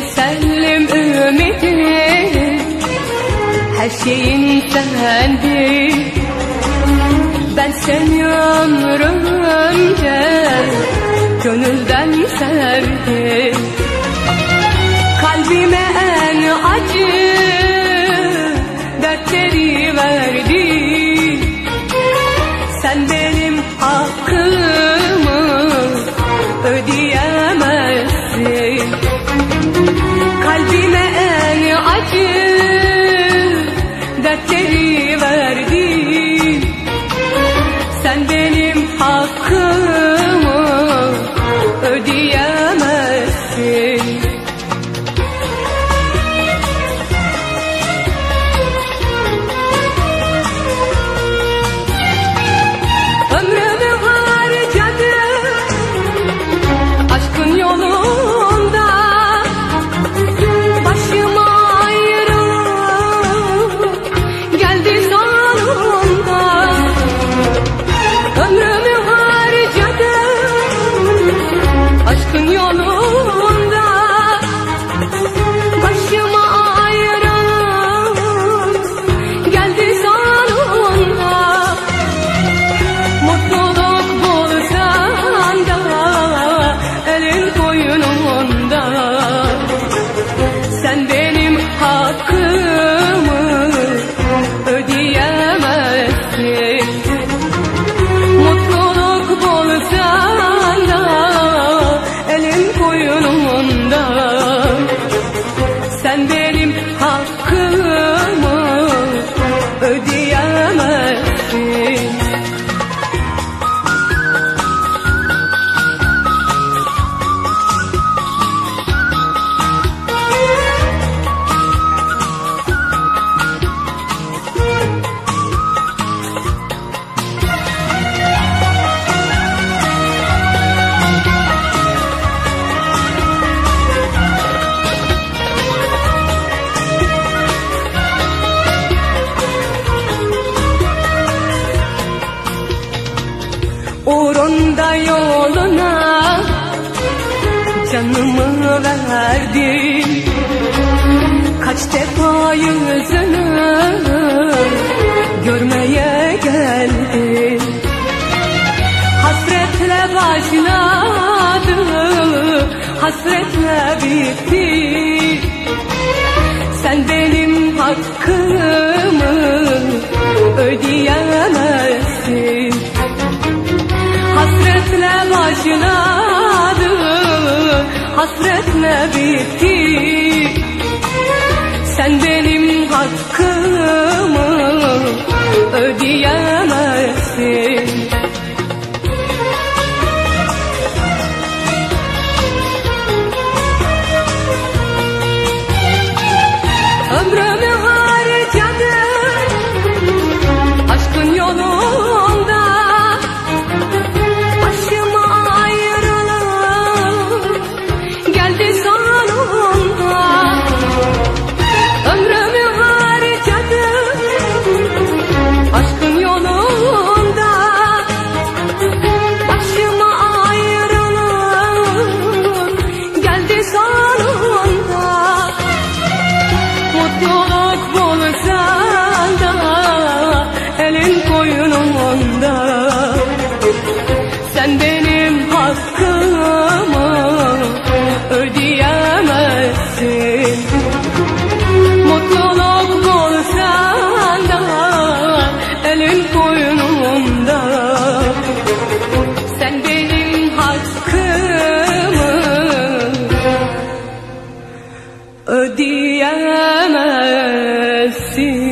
Tesellim ümidim Her şeyin sendi Ben seni ömrümce Gönülden sevdim. Kalbime en acı Kalbime en acı ödeyim Uğrunda yoluna. Canımı verdim Kaç defa yüzünü görmeye geldim Hasretle başladı, hasretle bitti. Sen benim hakkımı ödeyemezsin Başladı, hasretle bitti? Sen benim hakkımı ödeyemezsin see.